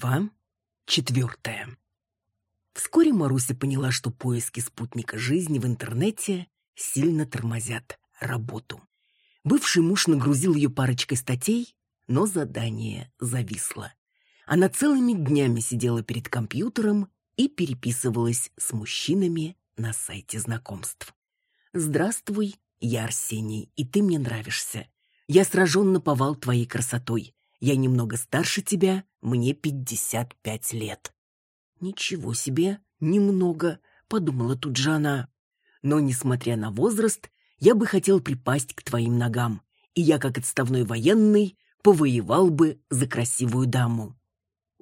Глава четвертая. Вскоре Маруся поняла, что поиски спутника жизни в интернете сильно тормозят работу. Бывший муж нагрузил ее парочкой статей, но задание зависло. Она целыми днями сидела перед компьютером и переписывалась с мужчинами на сайте знакомств. «Здравствуй, я Арсений, и ты мне нравишься. Я сражен наповал твоей красотой. Я немного старше тебя, мне пятьдесят пять лет». «Ничего себе, немного», — подумала тут же она. «Но, несмотря на возраст, я бы хотел припасть к твоим ногам, и я, как отставной военный, повоевал бы за красивую даму».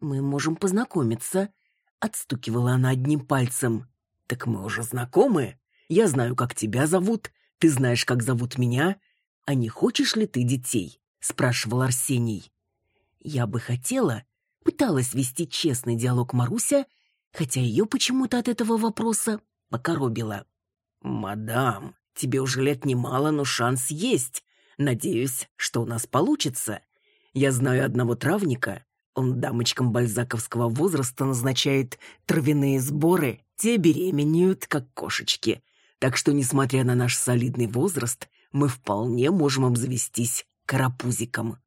«Мы можем познакомиться», — отстукивала она одним пальцем. «Так мы уже знакомы. Я знаю, как тебя зовут, ты знаешь, как зовут меня. А не хочешь ли ты детей?» — спрашивал Арсений. Я бы хотела, пыталась вести честный диалог Маруся, хотя ее почему-то от этого вопроса покоробило. «Мадам, тебе уже лет немало, но шанс есть. Надеюсь, что у нас получится. Я знаю одного травника. Он дамочкам бальзаковского возраста назначает травяные сборы. Те беременеют, как кошечки. Так что, несмотря на наш солидный возраст, мы вполне можем обзавестись карапузиком.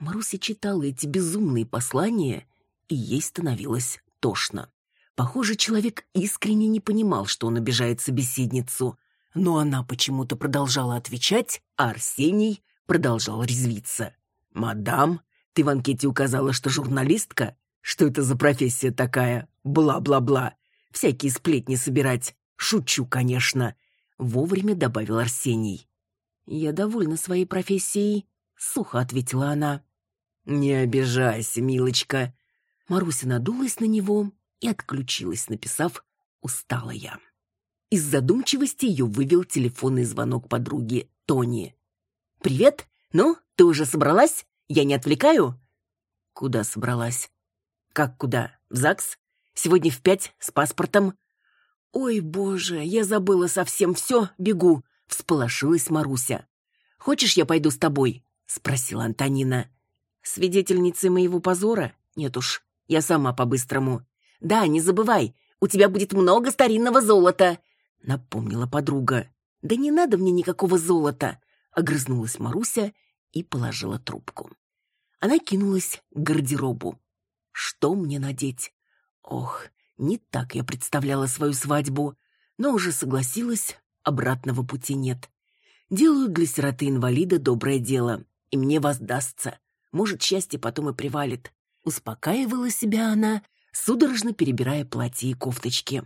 Маруся читала эти безумные послания, и ей становилось тошно. Похоже, человек искренне не понимал, что он обижает собеседницу, но она почему-то продолжала отвечать, а Арсений продолжал резвиться. «Мадам, ты в анкете указала, что журналистка? Что это за профессия такая? Бла-бла-бла. Всякие сплетни собирать. Шучу, конечно», — вовремя добавил Арсений. «Я довольна своей профессией», — сухо ответила она. «Не обижайся, милочка». Маруся надулась на него и отключилась, написав «Устала я». Из задумчивости ее вывел телефонный звонок подруги Тони. «Привет! Ну, ты уже собралась? Я не отвлекаю?» «Куда собралась?» «Как куда? В ЗАГС? Сегодня в пять с паспортом?» «Ой, боже, я забыла совсем все, бегу!» — всполошилась Маруся. «Хочешь, я пойду с тобой?» — спросила Антонина. Свидетельницей моего позора? Нет уж, я сама по-быстрому. Да, не забывай, у тебя будет много старинного золота, напомнила подруга. Да не надо мне никакого золота, огрызнулась Маруся и положила трубку. Она кинулась к гардеробу. Что мне надеть? Ох, не так я представляла свою свадьбу, но уже согласилась, обратного пути нет. Делаю для сироты-инвалида доброе дело, и мне воздастся. Может, счастье потом и привалит. Успокаивала себя она, судорожно перебирая платья и кофточки.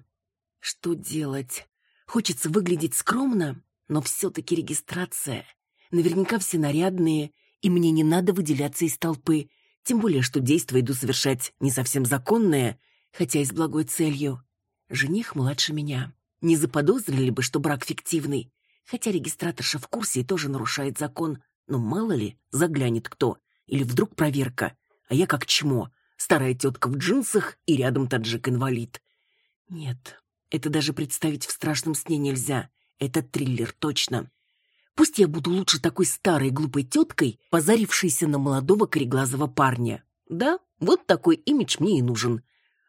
Что делать? Хочется выглядеть скромно, но все-таки регистрация. Наверняка все нарядные, и мне не надо выделяться из толпы, тем более, что действия иду совершать не совсем законное, хотя и с благой целью. Жених младше меня. Не заподозрили бы, что брак фиктивный, хотя регистраторша в курсе и тоже нарушает закон, но мало ли, заглянет кто. Или вдруг проверка, а я как чмо, старая тетка в джинсах и рядом таджик-инвалид. Нет, это даже представить в страшном сне нельзя. Это триллер, точно. Пусть я буду лучше такой старой глупой теткой, позарившейся на молодого кореглазого парня. Да, вот такой имидж мне и нужен.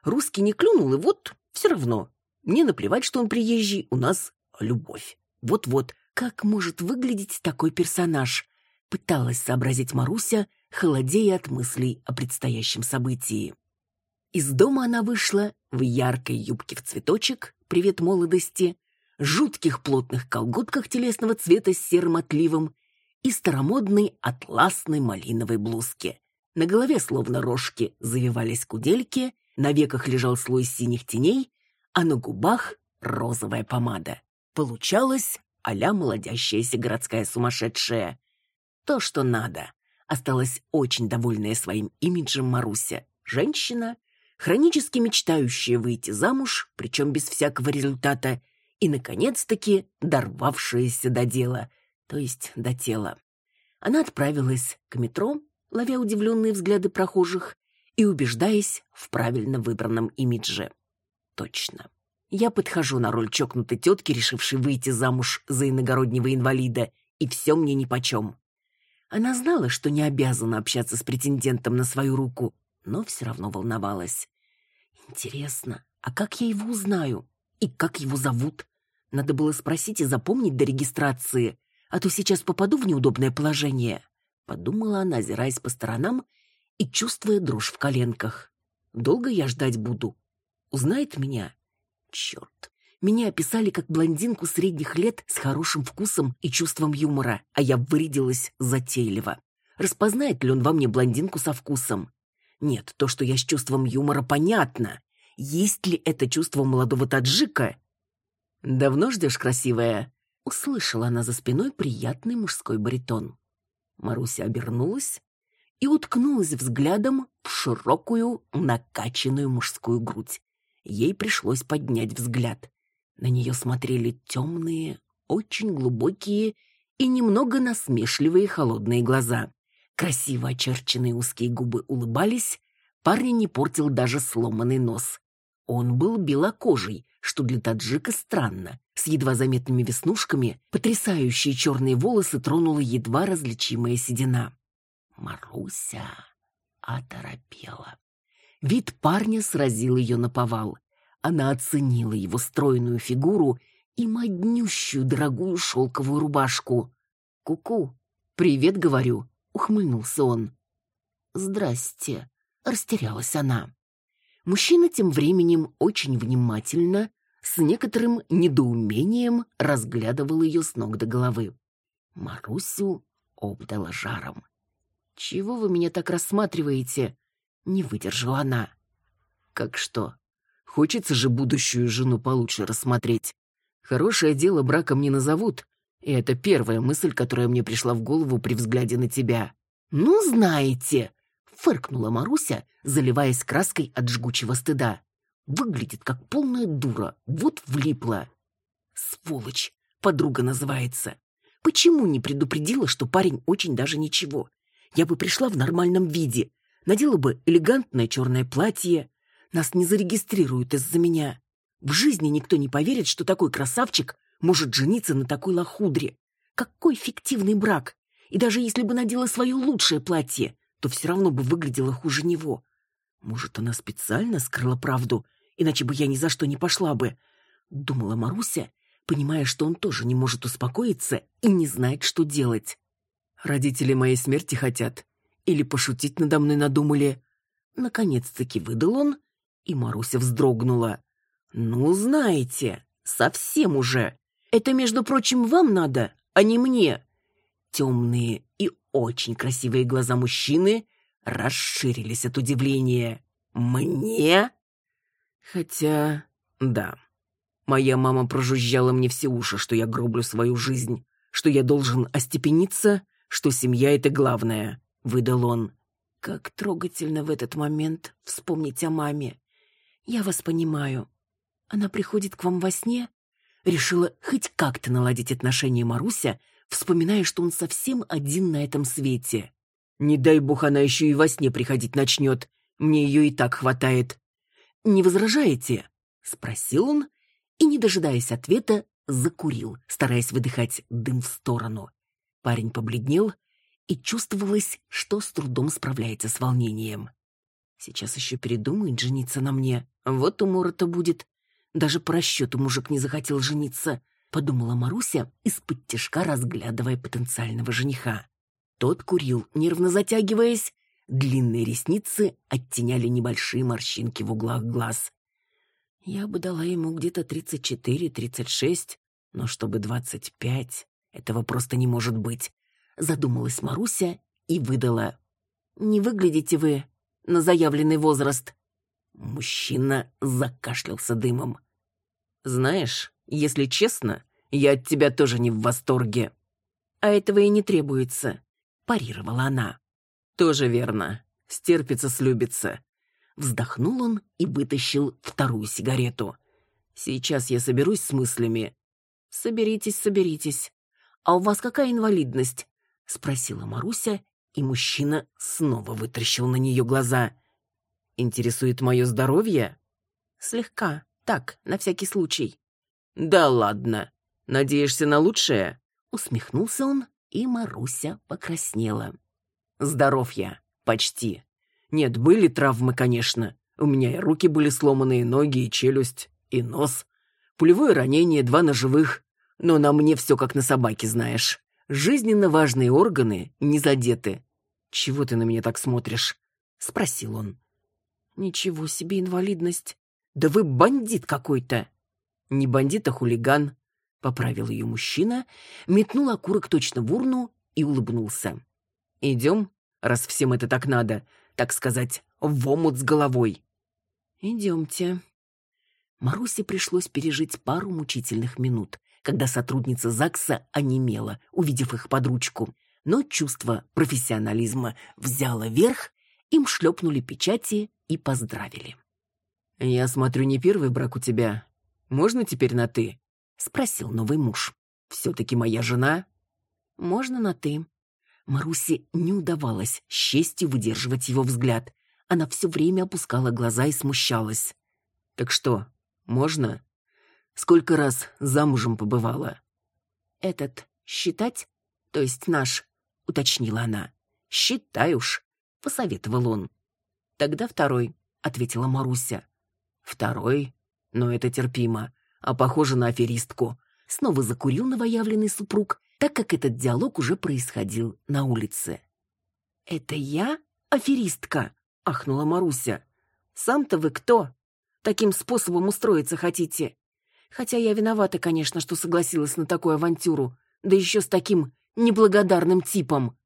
Русский не клюнул, и вот все равно. Мне наплевать, что он приезжий, у нас любовь. Вот-вот, как может выглядеть такой персонаж? Пыталась сообразить Маруся, холодея от мыслей о предстоящем событии. Из дома она вышла в яркой юбке в цветочек «Привет молодости», жутких плотных колготках телесного цвета с серым отливом и старомодной атласной малиновой блузке. На голове, словно рожки, завивались кудельки, на веках лежал слой синих теней, а на губах розовая помада. Получалось а-ля молодящаяся городская сумасшедшая. То, что надо осталась очень довольная своим имиджем Маруся. Женщина, хронически мечтающая выйти замуж, причем без всякого результата, и, наконец-таки, дорвавшаяся до дела, то есть до тела. Она отправилась к метро, ловя удивленные взгляды прохожих и убеждаясь в правильно выбранном имидже. Точно. Я подхожу на роль чокнутой тетки, решившей выйти замуж за иногороднего инвалида, и все мне нипочем. Она знала, что не обязана общаться с претендентом на свою руку, но все равно волновалась. Интересно, а как я его узнаю? И как его зовут? Надо было спросить и запомнить до регистрации, а то сейчас попаду в неудобное положение. Подумала она, озираясь по сторонам и чувствуя дрожь в коленках. Долго я ждать буду? Узнает меня? Черт. Меня описали как блондинку средних лет с хорошим вкусом и чувством юмора, а я вырядилась затейливо. Распознает ли он во мне блондинку со вкусом? Нет, то, что я с чувством юмора, понятно. Есть ли это чувство молодого таджика? «Давно ждешь, красивая?» Услышала она за спиной приятный мужской баритон. Маруся обернулась и уткнулась взглядом в широкую, накачанную мужскую грудь. Ей пришлось поднять взгляд. На нее смотрели темные, очень глубокие и немного насмешливые холодные глаза. Красиво очерченные узкие губы улыбались, парня не портил даже сломанный нос. Он был белокожий, что для таджика странно. С едва заметными веснушками потрясающие черные волосы тронула едва различимая седина. Маруся оторопела. Вид парня сразил ее на повал. Она оценила его стройную фигуру и моднющую дорогую шелковую рубашку. «Ку-ку, привет, говорю», — ухмыльнулся он. «Здрасте», — растерялась она. Мужчина тем временем очень внимательно, с некоторым недоумением разглядывал ее с ног до головы. Марусю обдала жаром. «Чего вы меня так рассматриваете?» — не выдержала она. «Как что? Хочется же будущую жену получше рассмотреть. Хорошее дело браком не назовут, и это первая мысль, которая мне пришла в голову при взгляде на тебя. «Ну, знаете!» — фыркнула Маруся, заливаясь краской от жгучего стыда. «Выглядит как полная дура, вот влипла». «Сволочь!» — подруга называется. «Почему не предупредила, что парень очень даже ничего? Я бы пришла в нормальном виде, надела бы элегантное черное платье, нас не зарегистрируют из-за меня. В жизни никто не поверит, что такой красавчик может жениться на такой лохудре. Какой фиктивный брак! И даже если бы надела свое лучшее платье, то все равно бы выглядела хуже него. Может, она специально скрыла правду, иначе бы я ни за что не пошла бы. Думала Маруся, понимая, что он тоже не может успокоиться и не знает, что делать. Родители моей смерти хотят. Или пошутить надо мной надумали. Наконец-таки выдал он и Маруся вздрогнула. «Ну, знаете, совсем уже. Это, между прочим, вам надо, а не мне». Темные и очень красивые глаза мужчины расширились от удивления. «Мне?» Хотя, да, моя мама прожужжала мне все уши, что я гроблю свою жизнь, что я должен остепениться, что семья — это главное, — выдал он. Как трогательно в этот момент вспомнить о маме. «Я вас понимаю. Она приходит к вам во сне?» Решила хоть как-то наладить отношения Маруся, вспоминая, что он совсем один на этом свете. «Не дай бог она еще и во сне приходить начнет. Мне ее и так хватает». «Не возражаете?» — спросил он и, не дожидаясь ответа, закурил, стараясь выдыхать дым в сторону. Парень побледнел, и чувствовалось, что с трудом справляется с волнением. Сейчас еще передумает жениться на мне. Вот умора-то будет. Даже по расчету мужик не захотел жениться, подумала Маруся, из-под тяжка разглядывая потенциального жениха. Тот курил, нервно затягиваясь. Длинные ресницы оттеняли небольшие морщинки в углах глаз. Я бы дала ему где-то тридцать четыре-тридцать шесть, но чтобы двадцать пять, этого просто не может быть. Задумалась Маруся и выдала. «Не выглядите вы на заявленный возраст. Мужчина закашлялся дымом. «Знаешь, если честно, я от тебя тоже не в восторге». «А этого и не требуется», — парировала она. «Тоже верно. Стерпится, слюбится». Вздохнул он и вытащил вторую сигарету. «Сейчас я соберусь с мыслями». «Соберитесь, соберитесь. А у вас какая инвалидность?» — спросила Маруся и мужчина снова вытращил на нее глаза. «Интересует мое здоровье?» «Слегка. Так, на всякий случай». «Да ладно. Надеешься на лучшее?» Усмехнулся он, и Маруся покраснела. «Здоров я. Почти. Нет, были травмы, конечно. У меня и руки были сломаны, и ноги, и челюсть, и нос. Пулевое ранение, два ножевых. Но на мне все как на собаке, знаешь. Жизненно важные органы не задеты. Чего ты на меня так смотришь? Спросил он. Ничего себе инвалидность. Да вы бандит какой-то. Не бандит, а хулиган. Поправил ее мужчина, метнул окурок точно в урну и улыбнулся. Идем, раз всем это так надо, так сказать, в омут с головой. Идемте. Марусе пришлось пережить пару мучительных минут, когда сотрудница ЗАГСа онемела, увидев их под ручку. Но чувство профессионализма взяло верх, им шлепнули печати и поздравили. «Я смотрю, не первый брак у тебя. Можно теперь на «ты»?» — спросил новый муж. «Все-таки моя жена?» «Можно на «ты». Марусе не удавалось с честью выдерживать его взгляд. Она все время опускала глаза и смущалась. «Так что, можно? Сколько раз замужем побывала?» «Этот считать? То есть наш?» — уточнила она. «Считай уж», — посоветовал он. «Тогда второй», — ответила Маруся. «Второй? Но это терпимо. А похоже на аферистку». Снова закурил новоявленный супруг, так как этот диалог уже происходил на улице. «Это я аферистка?» — ахнула Маруся. «Сам-то вы кто?» Таким способом устроиться хотите. Хотя я виновата, конечно, что согласилась на такую авантюру, да еще с таким неблагодарным типом.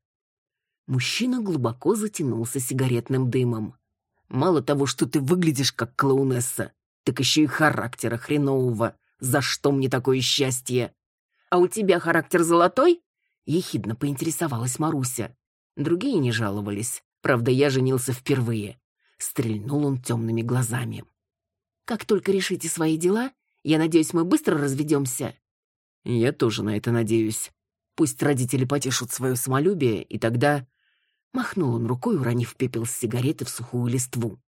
Мужчина глубоко затянулся сигаретным дымом. Мало того, что ты выглядишь как клоунесса, так еще и характера хренового. За что мне такое счастье? А у тебя характер золотой? Ехидно поинтересовалась Маруся. Другие не жаловались. Правда, я женился впервые. Стрельнул он темными глазами. Как только решите свои дела, я надеюсь, мы быстро разведемся». «Я тоже на это надеюсь. Пусть родители потешут свое самолюбие, и тогда...» Махнул он рукой, уронив пепел с сигареты в сухую листву.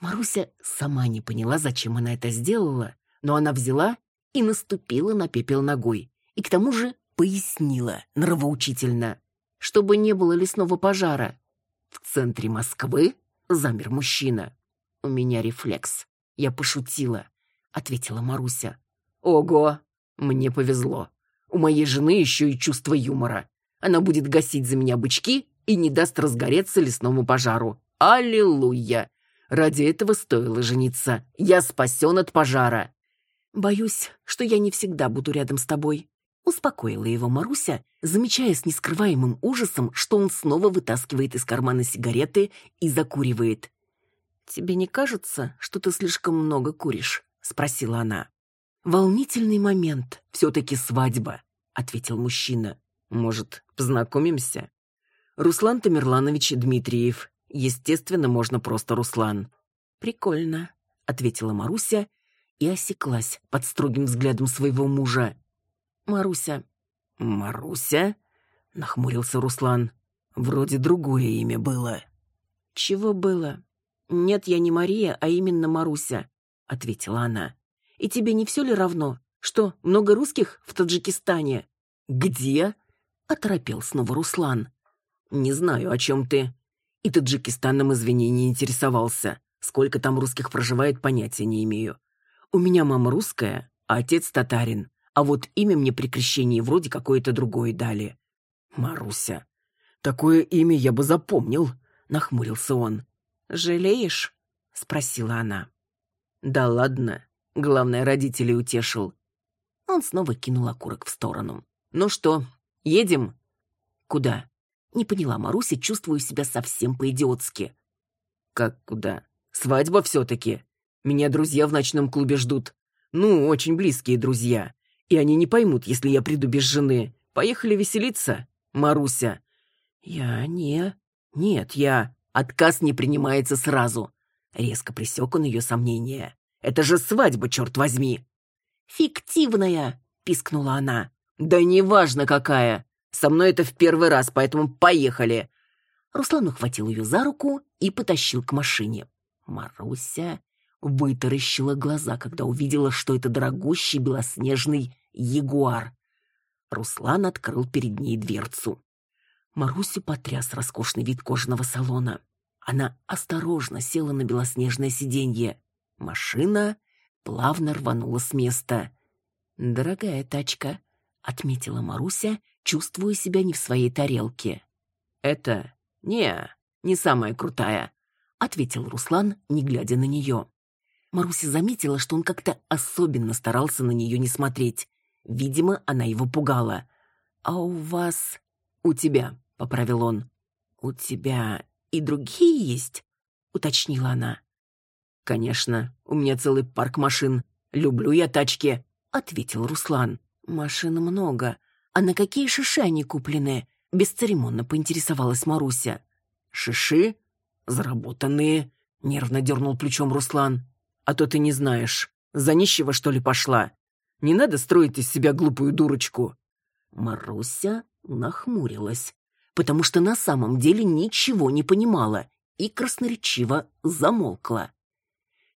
Маруся сама не поняла, зачем она это сделала, но она взяла и наступила на пепел ногой, и к тому же пояснила нравоучительно, чтобы не было лесного пожара. В центре Москвы замер мужчина. У меня рефлекс. Я пошутила, ответила Маруся. Ого, мне повезло. У моей жены еще и чувство юмора. Она будет гасить за меня бычки и не даст разгореться лесному пожару. Аллилуйя! Ради этого стоило жениться. Я спасен от пожара. Боюсь, что я не всегда буду рядом с тобой. Успокоила его Маруся, замечая с нескрываемым ужасом, что он снова вытаскивает из кармана сигареты и закуривает. «Тебе не кажется, что ты слишком много куришь?» — спросила она. «Волнительный момент. Все-таки свадьба», — ответил мужчина. «Может, познакомимся?» «Руслан Тамерланович Дмитриев. Естественно, можно просто Руслан». «Прикольно», — ответила Маруся и осеклась под строгим взглядом своего мужа. «Маруся». «Маруся?» — нахмурился Руслан. «Вроде другое имя было». «Чего было?» «Нет, я не Мария, а именно Маруся», — ответила она. «И тебе не все ли равно? Что, много русских в Таджикистане?» «Где?» — оторопел снова Руслан. «Не знаю, о чем ты». И Таджикистаном, извини, не интересовался. Сколько там русских проживает, понятия не имею. У меня мама русская, а отец татарин. А вот имя мне при крещении вроде какое-то другое дали. Маруся. Такое имя я бы запомнил, нахмурился он. «Жалеешь?» — спросила она. «Да ладно. Главное, родителей утешил». Он снова кинул окурок в сторону. «Ну что, едем?» «Куда?» Не поняла Маруся, чувствую себя совсем по-идиотски. «Как куда? Свадьба все-таки. Меня друзья в ночном клубе ждут. Ну, очень близкие друзья. И они не поймут, если я приду без жены. Поехали веселиться, Маруся?» «Я не... Нет, я...» Отказ не принимается сразу. Резко пресек он ее сомнения. «Это же свадьба, черт возьми!» «Фиктивная!» — пискнула она. «Да неважно какая! Со мной это в первый раз, поэтому поехали!» Руслан ухватил ее за руку и потащил к машине. Маруся вытаращила глаза, когда увидела, что это дорогущий белоснежный ягуар. Руслан открыл перед ней дверцу. Марусю потряс роскошный вид кожаного салона. Она осторожно села на белоснежное сиденье. Машина плавно рванула с места. «Дорогая тачка», — отметила Маруся, чувствуя себя не в своей тарелке. «Это... не, не самая крутая», — ответил Руслан, не глядя на нее. Маруся заметила, что он как-то особенно старался на нее не смотреть. Видимо, она его пугала. «А у вас...» «У тебя», — поправил он. «У тебя и другие есть?» — уточнила она. «Конечно, у меня целый парк машин. Люблю я тачки», — ответил Руслан. «Машин много. А на какие шиши они куплены?» — бесцеремонно поинтересовалась Маруся. «Шиши? Заработанные», — нервно дернул плечом Руслан. «А то ты не знаешь. За нищего, что ли, пошла? Не надо строить из себя глупую дурочку». Маруся нахмурилась, потому что на самом деле ничего не понимала и красноречиво замолкла.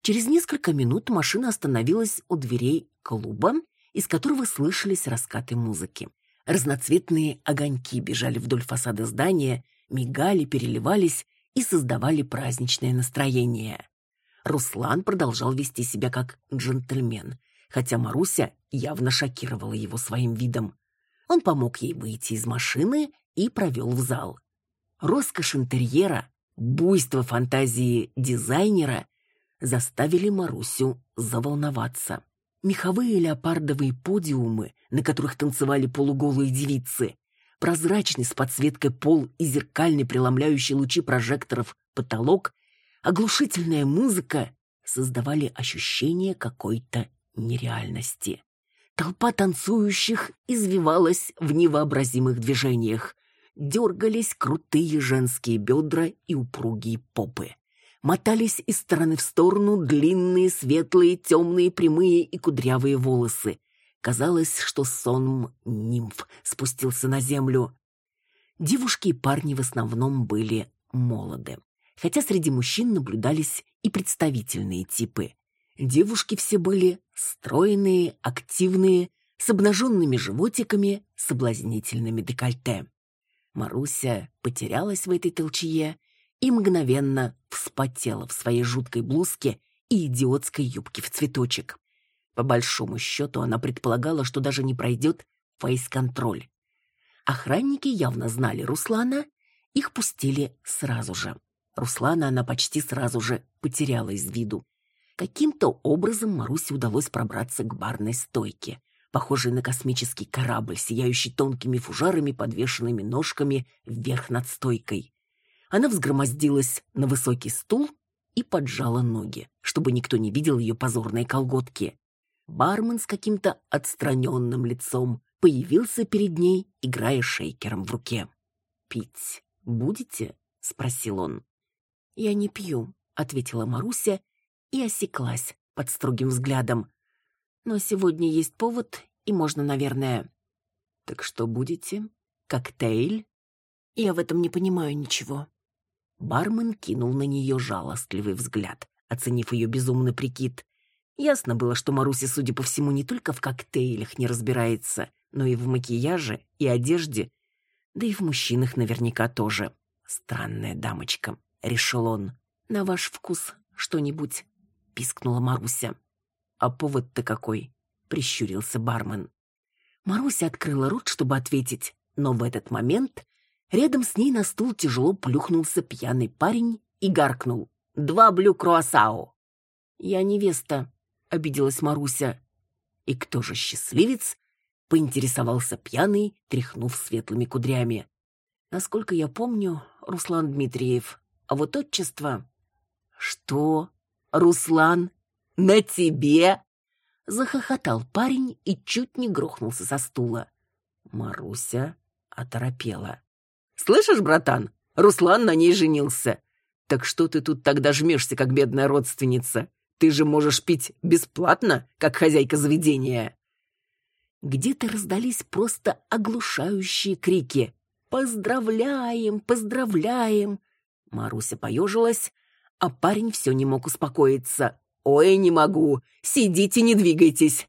Через несколько минут машина остановилась у дверей клуба, из которого слышались раскаты музыки. Разноцветные огоньки бежали вдоль фасада здания, мигали, переливались и создавали праздничное настроение. Руслан продолжал вести себя как джентльмен, хотя Маруся явно шокировала его своим видом. Он помог ей выйти из машины и провел в зал. Роскошь интерьера, буйство фантазии дизайнера заставили Марусю заволноваться. Меховые леопардовые подиумы, на которых танцевали полуголые девицы, прозрачный с подсветкой пол и зеркальный преломляющий лучи прожекторов потолок, оглушительная музыка создавали ощущение какой-то нереальности. Толпа танцующих извивалась в невообразимых движениях. Дергались крутые женские бедра и упругие попы. Мотались из стороны в сторону длинные, светлые, темные, прямые и кудрявые волосы. Казалось, что сон нимф спустился на землю. Девушки и парни в основном были молоды. Хотя среди мужчин наблюдались и представительные типы. Девушки все были стройные, активные, с обнаженными животиками, соблазнительными декольте. Маруся потерялась в этой толчье и мгновенно вспотела в своей жуткой блузке и идиотской юбке в цветочек. По большому счету она предполагала, что даже не пройдет фейс-контроль. Охранники явно знали Руслана, их пустили сразу же. Руслана она почти сразу же потеряла из виду. Каким-то образом Марусе удалось пробраться к барной стойке, похожей на космический корабль, сияющий тонкими фужарами, подвешенными ножками вверх над стойкой. Она взгромоздилась на высокий стул и поджала ноги, чтобы никто не видел ее позорные колготки. Бармен с каким-то отстраненным лицом появился перед ней, играя шейкером в руке. «Пить будете?» — спросил он. «Я не пью», — ответила Маруся и осеклась под строгим взглядом. Но сегодня есть повод, и можно, наверное... Так что будете? Коктейль? Я в этом не понимаю ничего. Бармен кинул на нее жалостливый взгляд, оценив ее безумный прикид. Ясно было, что Маруся, судя по всему, не только в коктейлях не разбирается, но и в макияже и одежде, да и в мужчинах наверняка тоже. Странная дамочка, решил он. На ваш вкус что-нибудь пискнула Маруся. «А повод-то какой?» — прищурился бармен. Маруся открыла рот, чтобы ответить, но в этот момент рядом с ней на стул тяжело плюхнулся пьяный парень и гаркнул. «Два блю круассао!» «Я невеста», — обиделась Маруся. «И кто же счастливец?» — поинтересовался пьяный, тряхнув светлыми кудрями. «Насколько я помню, Руслан Дмитриев, а вот отчество...» «Что?» Руслан, на тебе!» Захохотал парень и чуть не грохнулся со стула. Маруся оторопела. «Слышишь, братан, Руслан на ней женился. Так что ты тут тогда жмешься, как бедная родственница? Ты же можешь пить бесплатно, как хозяйка заведения». Где-то раздались просто оглушающие крики. «Поздравляем! Поздравляем!» Маруся поежилась, а парень все не мог успокоиться. «Ой, не могу! Сидите, не двигайтесь!»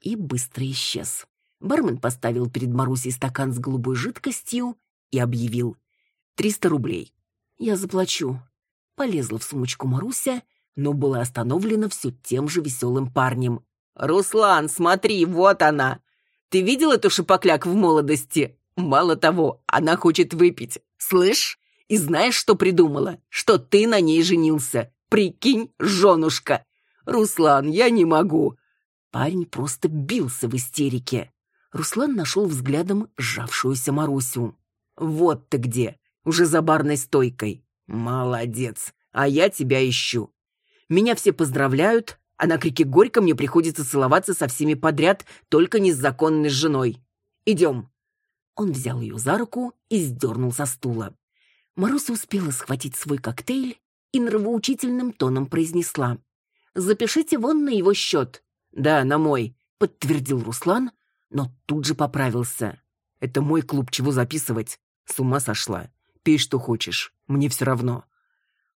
И быстро исчез. Бармен поставил перед Марусей стакан с голубой жидкостью и объявил. «Триста рублей. Я заплачу. Полезла в сумочку Маруся, но была остановлена все тем же веселым парнем. «Руслан, смотри, вот она! Ты видел эту шипокляк в молодости? Мало того, она хочет выпить. Слышь? И знаешь, что придумала? Что ты на ней женился. Прикинь, женушка. Руслан, я не могу. Парень просто бился в истерике. Руслан нашел взглядом сжавшуюся Марусю. «Вот ты где! Уже за барной стойкой! Молодец! А я тебя ищу! Меня все поздравляют, а на крике горько мне приходится целоваться со всеми подряд, только не с законной женой. Идем!» Он взял ее за руку и сдернул со стула. Маруся успела схватить свой коктейль и нравоучительным тоном произнесла. «Запишите вон на его счет». «Да, на мой», — подтвердил Руслан, но тут же поправился. «Это мой клуб, чего записывать? С ума сошла. Пей, что хочешь, мне все равно».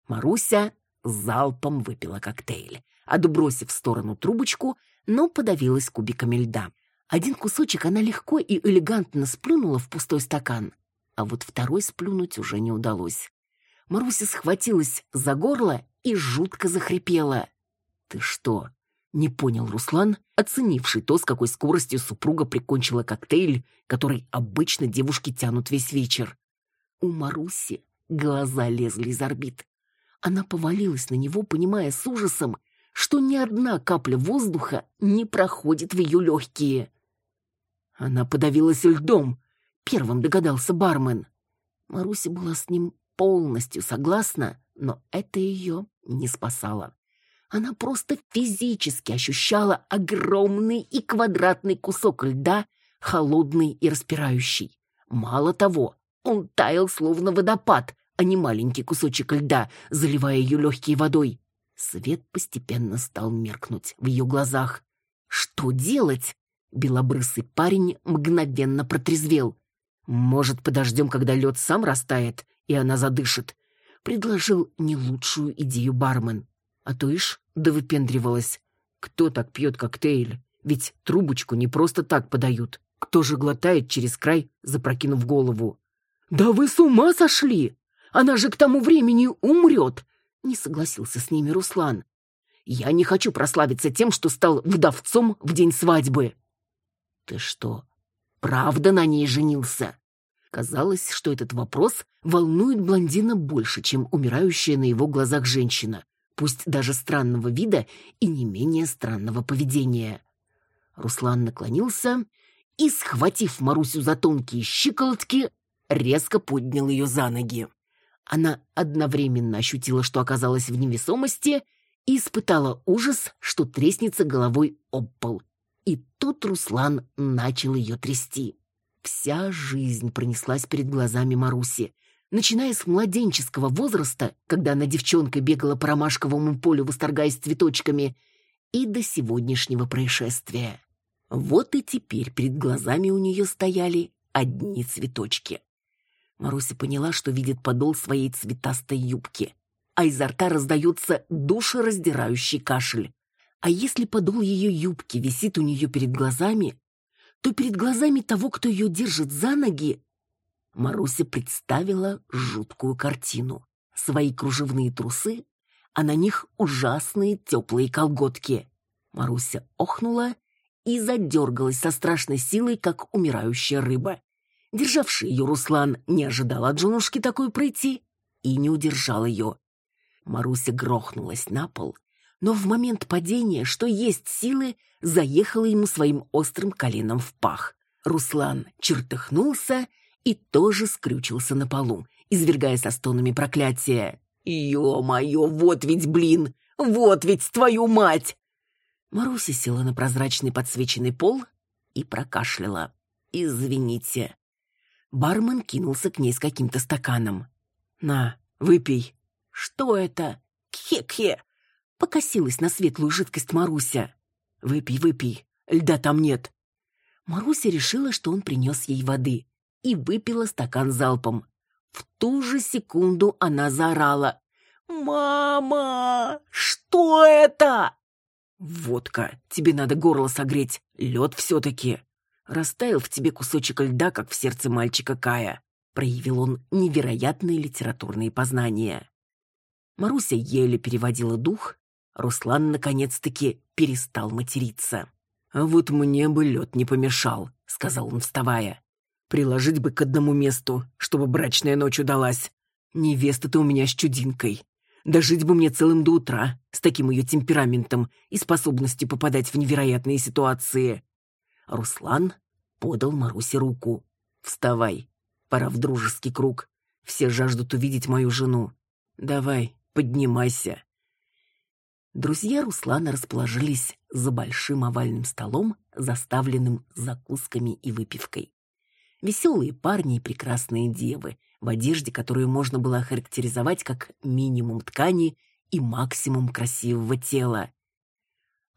Маруся залпом выпила коктейль, отбросив в сторону трубочку, но подавилась кубиками льда. Один кусочек она легко и элегантно сплюнула в пустой стакан, а вот второй сплюнуть уже не удалось. Маруся схватилась за горло и жутко захрипела. «Ты что?» — не понял Руслан, оценивший то, с какой скоростью супруга прикончила коктейль, который обычно девушки тянут весь вечер. У Маруси глаза лезли из орбит. Она повалилась на него, понимая с ужасом, что ни одна капля воздуха не проходит в ее легкие. Она подавилась льдом, первым догадался бармен. Маруся была с ним полностью согласна, но это ее не спасало. Она просто физически ощущала огромный и квадратный кусок льда, холодный и распирающий. Мало того, он таял словно водопад, а не маленький кусочек льда, заливая ее легкие водой. Свет постепенно стал меркнуть в ее глазах. Что делать? Белобрысый парень мгновенно протрезвел. «Может, подождем, когда лед сам растает, и она задышит?» Предложил не лучшую идею бармен. А то ишь, да выпендривалась. Кто так пьет коктейль? Ведь трубочку не просто так подают. Кто же глотает через край, запрокинув голову? «Да вы с ума сошли! Она же к тому времени умрет!» Не согласился с ними Руслан. «Я не хочу прославиться тем, что стал вдовцом в день свадьбы». «Ты что, правда на ней женился?» Казалось, что этот вопрос волнует блондина больше, чем умирающая на его глазах женщина, пусть даже странного вида и не менее странного поведения. Руслан наклонился и, схватив Марусю за тонкие щиколотки, резко поднял ее за ноги. Она одновременно ощутила, что оказалась в невесомости, и испытала ужас, что треснется головой об пол. И тут Руслан начал ее трясти. Вся жизнь пронеслась перед глазами Маруси. Начиная с младенческого возраста, когда она девчонка бегала по ромашковому полю, восторгаясь цветочками, и до сегодняшнего происшествия. Вот и теперь перед глазами у нее стояли одни цветочки. Маруся поняла, что видит подол своей цветастой юбки, а изо рта раздается душераздирающий кашель. А если подол ее юбки висит у нее перед глазами, то перед глазами того, кто ее держит за ноги, Маруся представила жуткую картину. Свои кружевные трусы, а на них ужасные теплые колготки. Маруся охнула и задергалась со страшной силой, как умирающая рыба. Державший ее Руслан не ожидал от женушки такой пройти и не удержал ее. Маруся грохнулась на пол но в момент падения, что есть силы, заехала ему своим острым коленом в пах. Руслан чертыхнулся и тоже скрючился на полу, извергая со стонами проклятия. «Ё-моё, вот ведь, блин! Вот ведь твою мать!» Маруся села на прозрачный подсвеченный пол и прокашляла. «Извините». Бармен кинулся к ней с каким-то стаканом. «На, выпей». «Что это?» «Кхе-кхе!» Покосилась на светлую жидкость Маруся. «Выпей, выпей, льда там нет». Маруся решила, что он принес ей воды, и выпила стакан залпом. В ту же секунду она заорала. «Мама! Что это?» «Водка, тебе надо горло согреть, лед все-таки». Растаял в тебе кусочек льда, как в сердце мальчика Кая. Проявил он невероятные литературные познания. Маруся еле переводила дух. Руслан наконец-таки перестал материться. «А вот мне бы лед не помешал», — сказал он, вставая. «Приложить бы к одному месту, чтобы брачная ночь удалась. Невеста-то у меня с чудинкой. Дожить бы мне целым до утра, с таким ее темпераментом и способностью попадать в невероятные ситуации». Руслан подал Марусе руку. «Вставай, пора в дружеский круг. Все жаждут увидеть мою жену. Давай, поднимайся». Друзья Руслана расположились за большим овальным столом, заставленным закусками и выпивкой. Веселые парни и прекрасные девы, в одежде, которую можно было охарактеризовать как минимум ткани и максимум красивого тела.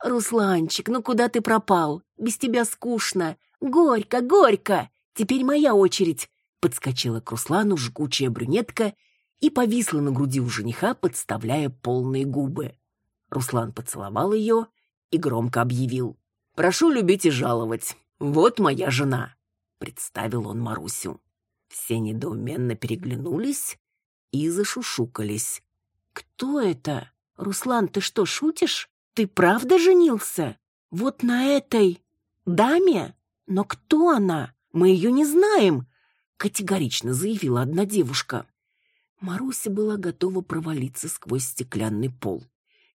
«Русланчик, ну куда ты пропал? Без тебя скучно. Горько, горько! Теперь моя очередь!» Подскочила к Руслану жгучая брюнетка и повисла на груди у жениха, подставляя полные губы. Руслан поцеловал ее и громко объявил. «Прошу любить и жаловать. Вот моя жена», — представил он Марусю. Все недоуменно переглянулись и зашушукались. «Кто это? Руслан, ты что, шутишь? Ты правда женился? Вот на этой даме? Но кто она? Мы ее не знаем!» Категорично заявила одна девушка. Маруся была готова провалиться сквозь стеклянный пол.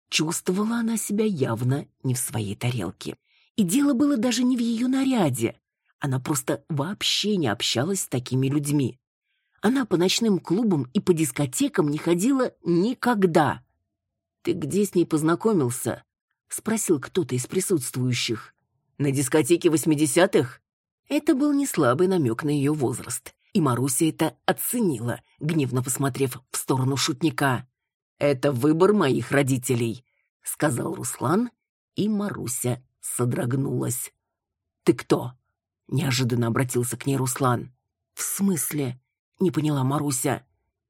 Чувствовала она себя явно не в своей тарелке. И дело было даже не в ее наряде. Она просто вообще не общалась с такими людьми. Она по ночным клубам и по дискотекам не ходила никогда. «Ты где с ней познакомился?» — спросил кто-то из присутствующих. «На дискотеке восьмидесятых?» Это был не слабый намек на ее возраст. И Маруся это оценила, гневно посмотрев в сторону шутника. «Это выбор моих родителей», — сказал Руслан, и Маруся содрогнулась. «Ты кто?» — неожиданно обратился к ней Руслан. «В смысле?» — не поняла Маруся.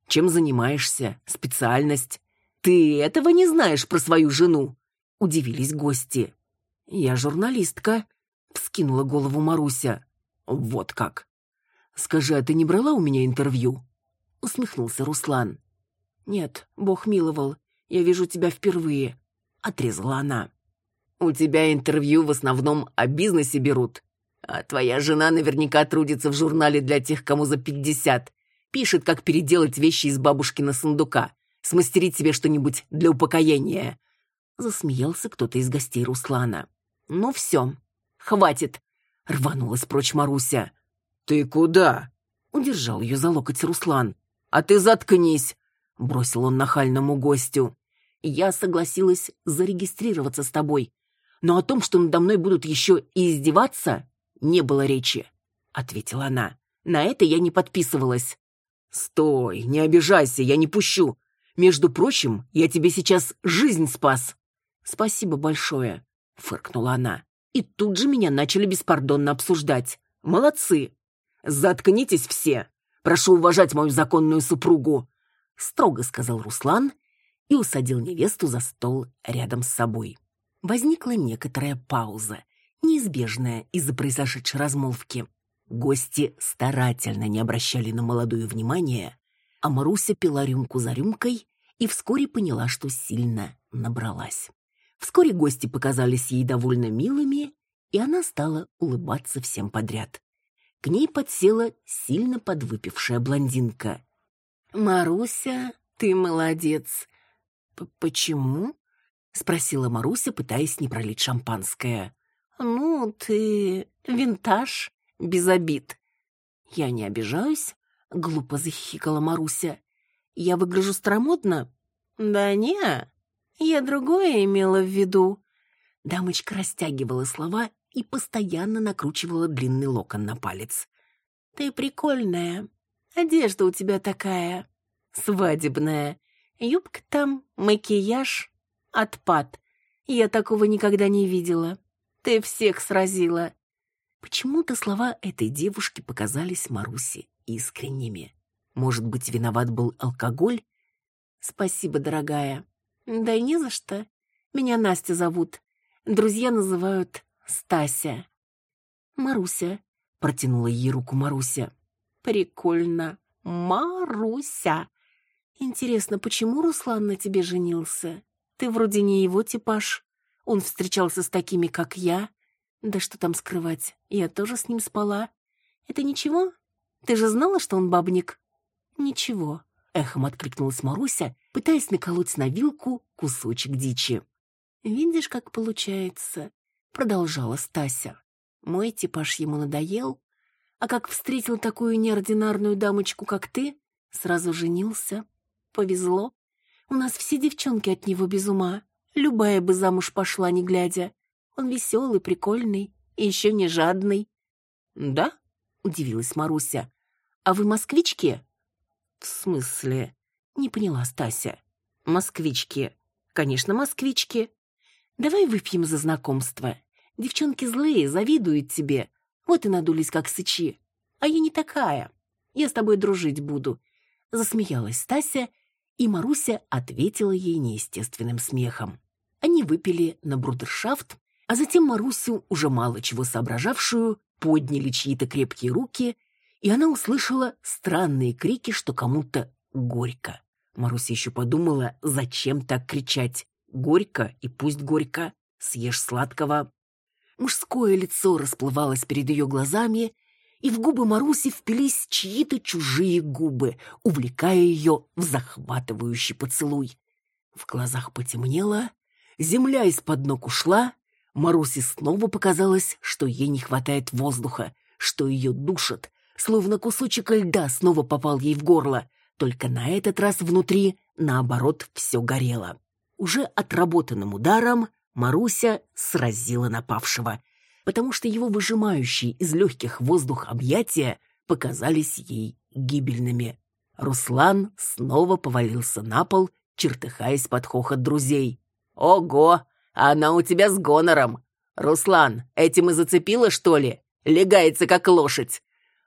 «Чем занимаешься? Специальность?» «Ты этого не знаешь про свою жену?» — удивились гости. «Я журналистка», — вскинула голову Маруся. «Вот как!» «Скажи, а ты не брала у меня интервью?» — усмехнулся Руслан. «Нет, Бог миловал. Я вижу тебя впервые», — отрезала она. «У тебя интервью в основном о бизнесе берут. А твоя жена наверняка трудится в журнале для тех, кому за пятьдесят. Пишет, как переделать вещи из бабушкина сундука, смастерить себе что-нибудь для упокоения». Засмеялся кто-то из гостей Руслана. «Ну все, хватит!» — рванулась прочь Маруся. «Ты куда?» — удержал ее за локоть Руслан. «А ты заткнись!» бросил он нахальному гостю. Я согласилась зарегистрироваться с тобой, но о том, что надо мной будут еще и издеваться, не было речи, ответила она. На это я не подписывалась. Стой, не обижайся, я не пущу. Между прочим, я тебе сейчас жизнь спас. Спасибо большое, фыркнула она. И тут же меня начали беспардонно обсуждать. Молодцы. Заткнитесь все. Прошу уважать мою законную супругу строго сказал Руслан и усадил невесту за стол рядом с собой. Возникла некоторая пауза, неизбежная из-за произошедшей размолвки. Гости старательно не обращали на молодую внимания, а Маруся пила рюмку за рюмкой и вскоре поняла, что сильно набралась. Вскоре гости показались ей довольно милыми, и она стала улыбаться всем подряд. К ней подсела сильно подвыпившая блондинка. «Маруся, ты молодец». «Почему?» — спросила Маруся, пытаясь не пролить шампанское. «Ну, ты винтаж, без обид». «Я не обижаюсь», — глупо захихикала Маруся. «Я выгляжу старомодно?» «Да не, я другое имела в виду». Дамочка растягивала слова и постоянно накручивала длинный локон на палец. «Ты прикольная. Одежда у тебя такая свадебная. Юбка там, макияж, отпад. Я такого никогда не видела. Ты всех сразила. Почему-то слова этой девушки показались Марусе искренними. Может быть, виноват был алкоголь? Спасибо, дорогая. Да и не за что. Меня Настя зовут. Друзья называют Стася. Маруся. Протянула ей руку Маруся. Прикольно. Маруся. Интересно, почему Руслан на тебе женился? Ты вроде не его типаж. Он встречался с такими, как я. Да что там скрывать, я тоже с ним спала. Это ничего? Ты же знала, что он бабник? Ничего, эхом откликнулась Маруся, пытаясь наколоть на вилку кусочек дичи. Видишь, как получается, продолжала Стася. Мой типаж ему надоел, а как встретил такую неординарную дамочку, как ты, сразу женился. Повезло. У нас все девчонки от него без ума. Любая бы замуж пошла, не глядя. Он веселый, прикольный и еще не жадный. «Да?» — удивилась Маруся. «А вы москвички?» «В смысле?» — не поняла Стася. «Москвички. Конечно, москвички. Давай выпьем за знакомство. Девчонки злые, завидуют тебе. Вот и надулись, как сычи. А я не такая. Я с тобой дружить буду». Засмеялась Стася и Маруся ответила ей неестественным смехом. Они выпили на брудершафт, а затем Марусю, уже мало чего соображавшую, подняли чьи-то крепкие руки, и она услышала странные крики, что кому-то горько. Маруся еще подумала, зачем так кричать. Горько и пусть горько, съешь сладкого. Мужское лицо расплывалось перед ее глазами, и в губы Маруси впились чьи-то чужие губы, увлекая ее в захватывающий поцелуй. В глазах потемнело, земля из-под ног ушла, Марусе снова показалось, что ей не хватает воздуха, что ее душат, словно кусочек льда снова попал ей в горло, только на этот раз внутри, наоборот, все горело. Уже отработанным ударом Маруся сразила напавшего, потому что его выжимающие из легких воздух объятия показались ей гибельными. Руслан снова повалился на пол, чертыхаясь под хохот друзей. «Ого! Она у тебя с гонором! Руслан, этим и зацепила, что ли? Легается, как лошадь!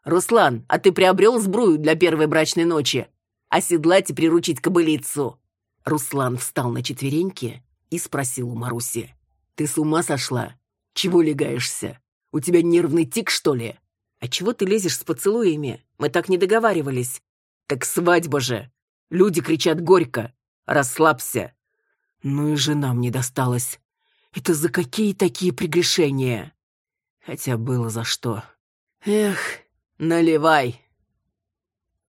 Руслан, а ты приобрел сбрую для первой брачной ночи? Оседлать и приручить кобылицу!» Руслан встал на четвереньки и спросил у Маруси. «Ты с ума сошла? Чего легаешься? У тебя нервный тик, что ли? А чего ты лезешь с поцелуями? Мы так не договаривались. Так свадьба же. Люди кричат горько. Расслабься. Ну и жена мне досталась. Это за какие такие прегрешения? Хотя было за что. Эх, наливай.